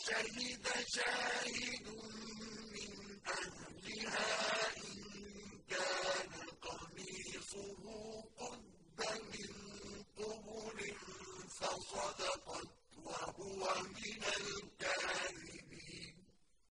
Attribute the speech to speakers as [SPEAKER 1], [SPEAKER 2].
[SPEAKER 1] وَشَهِدَ شَاهِدٌ مِّنْ أَهْلِهَا إِن كَانَ قَمِيصُهُ قُدَّ مِن قُبُلٍ فَصَدَقَتْ وَهُوَ مِنَ